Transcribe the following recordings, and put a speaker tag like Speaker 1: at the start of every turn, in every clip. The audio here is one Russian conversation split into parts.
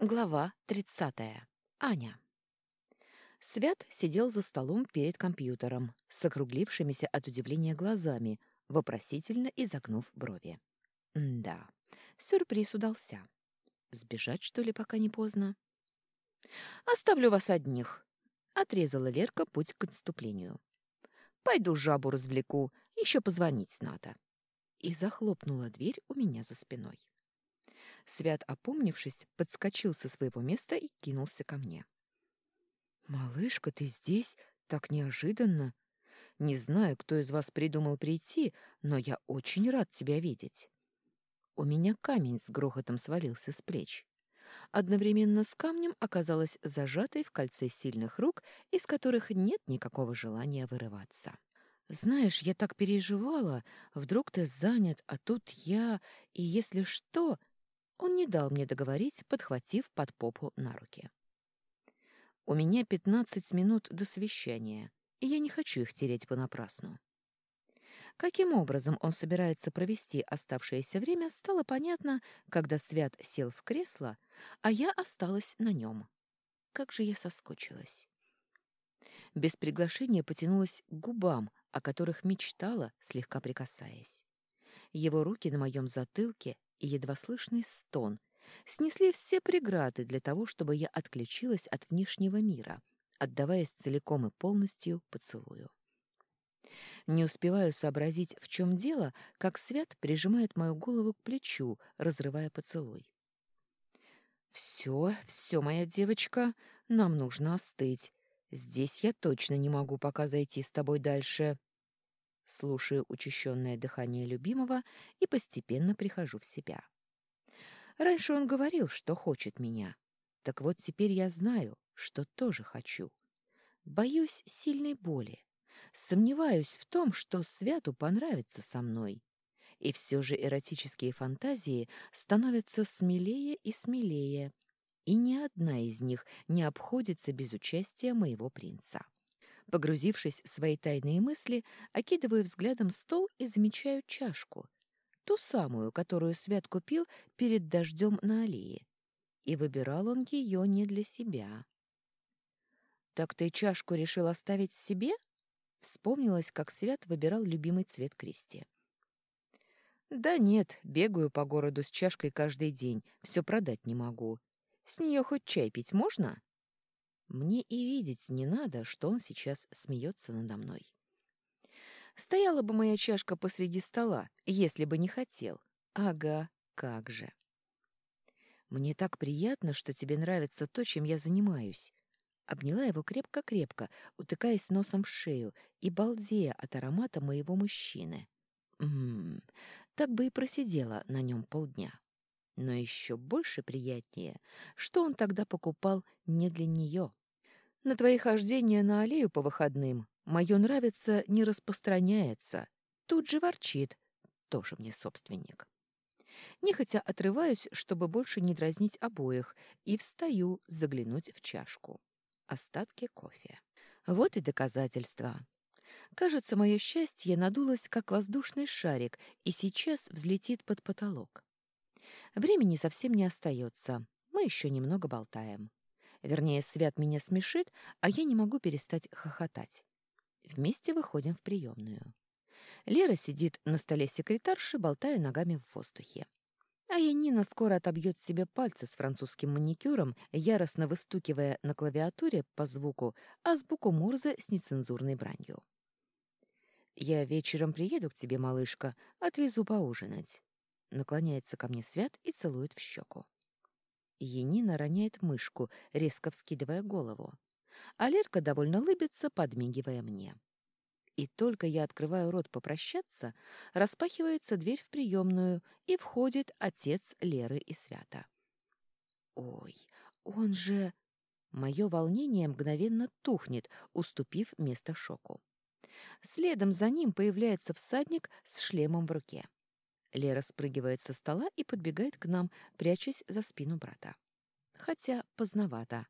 Speaker 1: Глава 30. Аня. Свят сидел за столом перед компьютером, с округлившимися от удивления глазами, вопросительно изогнув брови. М да, сюрприз удался. Сбежать, что ли, пока не поздно? «Оставлю вас одних», — отрезала Лерка путь к отступлению. «Пойду жабу развлеку, еще позвонить надо». И захлопнула дверь у меня за спиной. Свят, опомнившись, подскочил со своего места и кинулся ко мне. «Малышка, ты здесь? Так неожиданно! Не знаю, кто из вас придумал прийти, но я очень рад тебя видеть». У меня камень с грохотом свалился с плеч. Одновременно с камнем оказалась зажатой в кольце сильных рук, из которых нет никакого желания вырываться. «Знаешь, я так переживала. Вдруг ты занят, а тут я... И если что...» Он не дал мне договорить, подхватив под попу на руки. «У меня пятнадцать минут до совещания, и я не хочу их тереть понапрасну». Каким образом он собирается провести оставшееся время, стало понятно, когда Свят сел в кресло, а я осталась на нем. Как же я соскучилась. Без приглашения потянулась к губам, о которых мечтала, слегка прикасаясь. Его руки на моем затылке и едва слышный стон снесли все преграды для того, чтобы я отключилась от внешнего мира, отдаваясь целиком и полностью поцелую. Не успеваю сообразить, в чем дело, как Свят прижимает мою голову к плечу, разрывая поцелуй. «Все, все, моя девочка, нам нужно остыть. Здесь я точно не могу пока зайти с тобой дальше» слушаю учащенное дыхание любимого и постепенно прихожу в себя. Раньше он говорил, что хочет меня. Так вот теперь я знаю, что тоже хочу. Боюсь сильной боли. Сомневаюсь в том, что Святу понравится со мной. И все же эротические фантазии становятся смелее и смелее, и ни одна из них не обходится без участия моего принца. Погрузившись в свои тайные мысли, окидываю взглядом стол и замечаю чашку. Ту самую, которую Свят купил перед дождем на аллее. И выбирал он ее не для себя. «Так ты чашку решил оставить себе?» Вспомнилось, как Свят выбирал любимый цвет Кристи. «Да нет, бегаю по городу с чашкой каждый день, все продать не могу. С нее хоть чай пить можно?» Мне и видеть не надо, что он сейчас смеется надо мной. Стояла бы моя чашка посреди стола, если бы не хотел. Ага, как же. Мне так приятно, что тебе нравится то, чем я занимаюсь. Обняла его крепко-крепко, утыкаясь носом в шею и балдея от аромата моего мужчины. Ммм, так бы и просидела на нем полдня. Но еще больше приятнее, что он тогда покупал не для нее. На твои хождения на аллею по выходным мое нравится не распространяется. Тут же ворчит. Тоже мне собственник. Нехотя отрываюсь, чтобы больше не дразнить обоих, и встаю заглянуть в чашку. Остатки кофе. Вот и доказательства. Кажется, мое счастье надулось, как воздушный шарик, и сейчас взлетит под потолок. Времени совсем не остается. Мы еще немного болтаем. Вернее, Свят меня смешит, а я не могу перестать хохотать. Вместе выходим в приемную. Лера сидит на столе секретарши, болтая ногами в воздухе. А Янина скоро отобьет себе пальцы с французским маникюром, яростно выстукивая на клавиатуре по звуку азбуку Мурзе с нецензурной бранью. «Я вечером приеду к тебе, малышка, отвезу поужинать». Наклоняется ко мне Свят и целует в щеку. Енина роняет мышку, резко вскидывая голову. А Лерка довольно лыбится, подмигивая мне. И только я открываю рот попрощаться, распахивается дверь в приемную, и входит отец Леры и Свята. «Ой, он же...» Мое волнение мгновенно тухнет, уступив место шоку. Следом за ним появляется всадник с шлемом в руке. Лера спрыгивает со стола и подбегает к нам, прячась за спину брата. Хотя поздновато.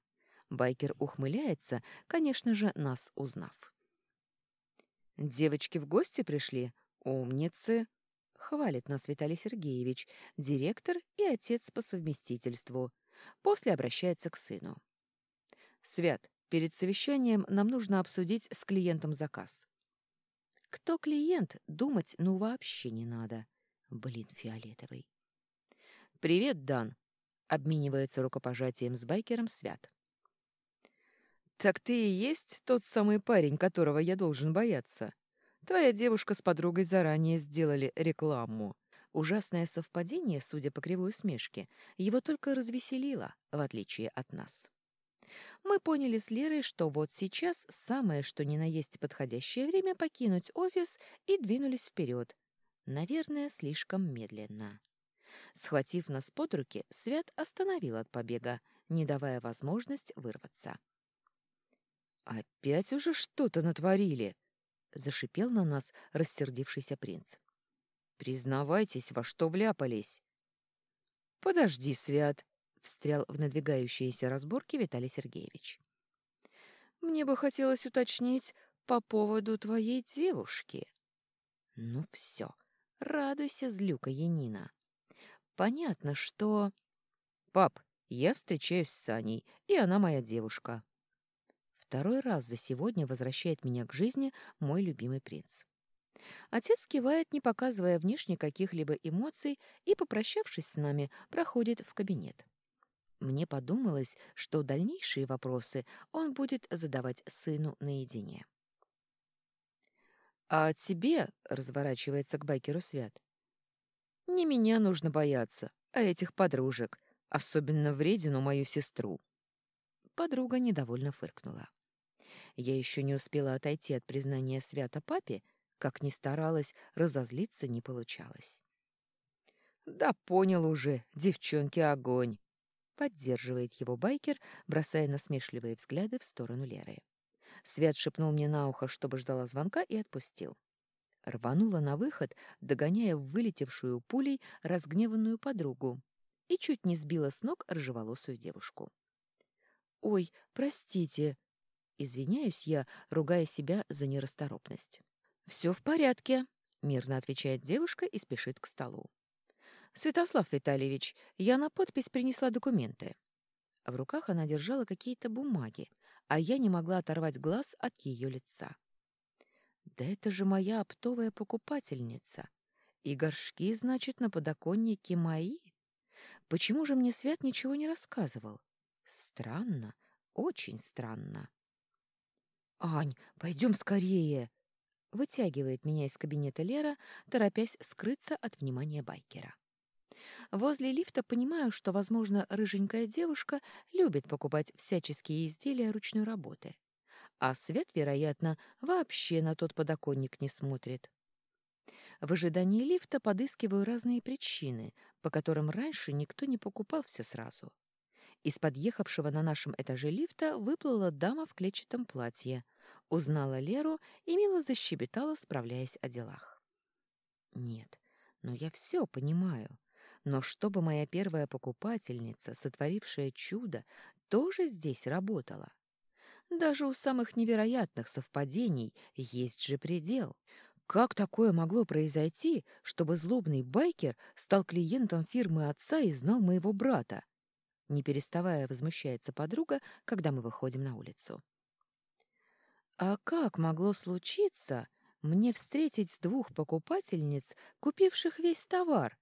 Speaker 1: Байкер ухмыляется, конечно же, нас узнав. «Девочки в гости пришли? Умницы!» — хвалит нас Виталий Сергеевич, директор и отец по совместительству. После обращается к сыну. «Свят, перед совещанием нам нужно обсудить с клиентом заказ». Кто клиент, думать ну вообще не надо. Блин, фиолетовый. «Привет, Дан», — обменивается рукопожатием с байкером Свят. «Так ты и есть тот самый парень, которого я должен бояться. Твоя девушка с подругой заранее сделали рекламу. Ужасное совпадение, судя по кривой усмешке, его только развеселило, в отличие от нас. Мы поняли с Лерой, что вот сейчас самое что ни на есть подходящее время покинуть офис и двинулись вперед. Наверное, слишком медленно. Схватив нас под руки, Свят остановил от побега, не давая возможность вырваться. «Опять уже что-то натворили!» — зашипел на нас рассердившийся принц. Признавайтесь, во что вляпались. Подожди, Свят, встрял в надвигающиеся разборки Виталий Сергеевич. Мне бы хотелось уточнить по поводу твоей девушки. Ну все, радуйся, злюка Янина. Понятно, что... Пап, я встречаюсь с Саней, и она моя девушка. Второй раз за сегодня возвращает меня к жизни мой любимый принц. Отец кивает, не показывая внешне каких-либо эмоций, и, попрощавшись с нами, проходит в кабинет. Мне подумалось, что дальнейшие вопросы он будет задавать сыну наедине. «А тебе», — разворачивается к байкеру Свят, — «не меня нужно бояться, а этих подружек, особенно вредину мою сестру». Подруга недовольно фыркнула. Я еще не успела отойти от признания Свята папе, как ни старалась, разозлиться не получалось. «Да понял уже, девчонки, огонь!» Поддерживает его байкер, бросая насмешливые взгляды в сторону Леры. Свят шепнул мне на ухо, чтобы ждала звонка, и отпустил. Рванула на выход, догоняя вылетевшую пулей разгневанную подругу, и чуть не сбила с ног рыжеволосую девушку. «Ой, простите!» Извиняюсь я, ругая себя за нерасторопность. «Все в порядке», — мирно отвечает девушка и спешит к столу. «Святослав Витальевич, я на подпись принесла документы». В руках она держала какие-то бумаги, а я не могла оторвать глаз от ее лица. «Да это же моя оптовая покупательница. И горшки, значит, на подоконнике мои? Почему же мне Свят ничего не рассказывал? Странно, очень странно». «Ань, пойдем скорее!» Вытягивает меня из кабинета Лера, торопясь скрыться от внимания байкера. Возле лифта понимаю, что, возможно, рыженькая девушка любит покупать всяческие изделия ручной работы. А Свет, вероятно, вообще на тот подоконник не смотрит. В ожидании лифта подыскиваю разные причины, по которым раньше никто не покупал все сразу. Из подъехавшего на нашем этаже лифта выплыла дама в клетчатом платье — Узнала Леру и мило защебетала, справляясь о делах. Нет, но я все понимаю. Но чтобы моя первая покупательница, сотворившая чудо, тоже здесь работала. Даже у самых невероятных совпадений есть же предел. Как такое могло произойти, чтобы злобный байкер стал клиентом фирмы отца и знал моего брата? Не переставая возмущается подруга, когда мы выходим на улицу. А как могло случиться мне встретить двух покупательниц, купивших весь товар?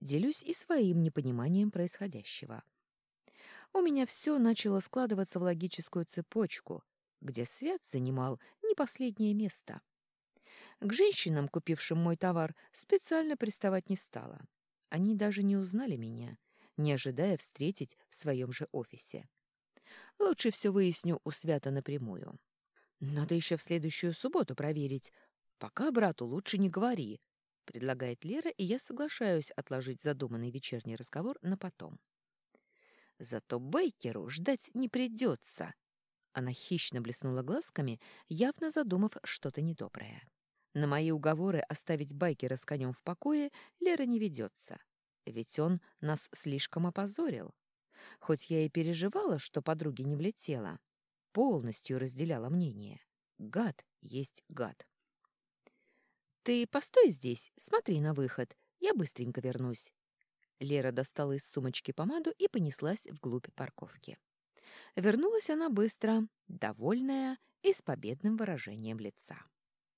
Speaker 1: Делюсь и своим непониманием происходящего. У меня все начало складываться в логическую цепочку, где свят занимал не последнее место. К женщинам, купившим мой товар, специально приставать не стала. Они даже не узнали меня, не ожидая встретить в своем же офисе. Лучше все выясню у Свята напрямую. Надо еще в следующую субботу проверить. Пока брату лучше не говори, предлагает Лера, и я соглашаюсь отложить задуманный вечерний разговор на потом. Зато Бейкеру ждать не придется. Она хищно блеснула глазками, явно задумав что-то недоброе. На мои уговоры оставить Байкера с конем в покое Лера не ведется, ведь он нас слишком опозорил. Хоть я и переживала, что подруге не влетела, полностью разделяла мнение. Гад есть гад. «Ты постой здесь, смотри на выход, я быстренько вернусь». Лера достала из сумочки помаду и понеслась вглубь парковки. Вернулась она быстро, довольная и с победным выражением лица.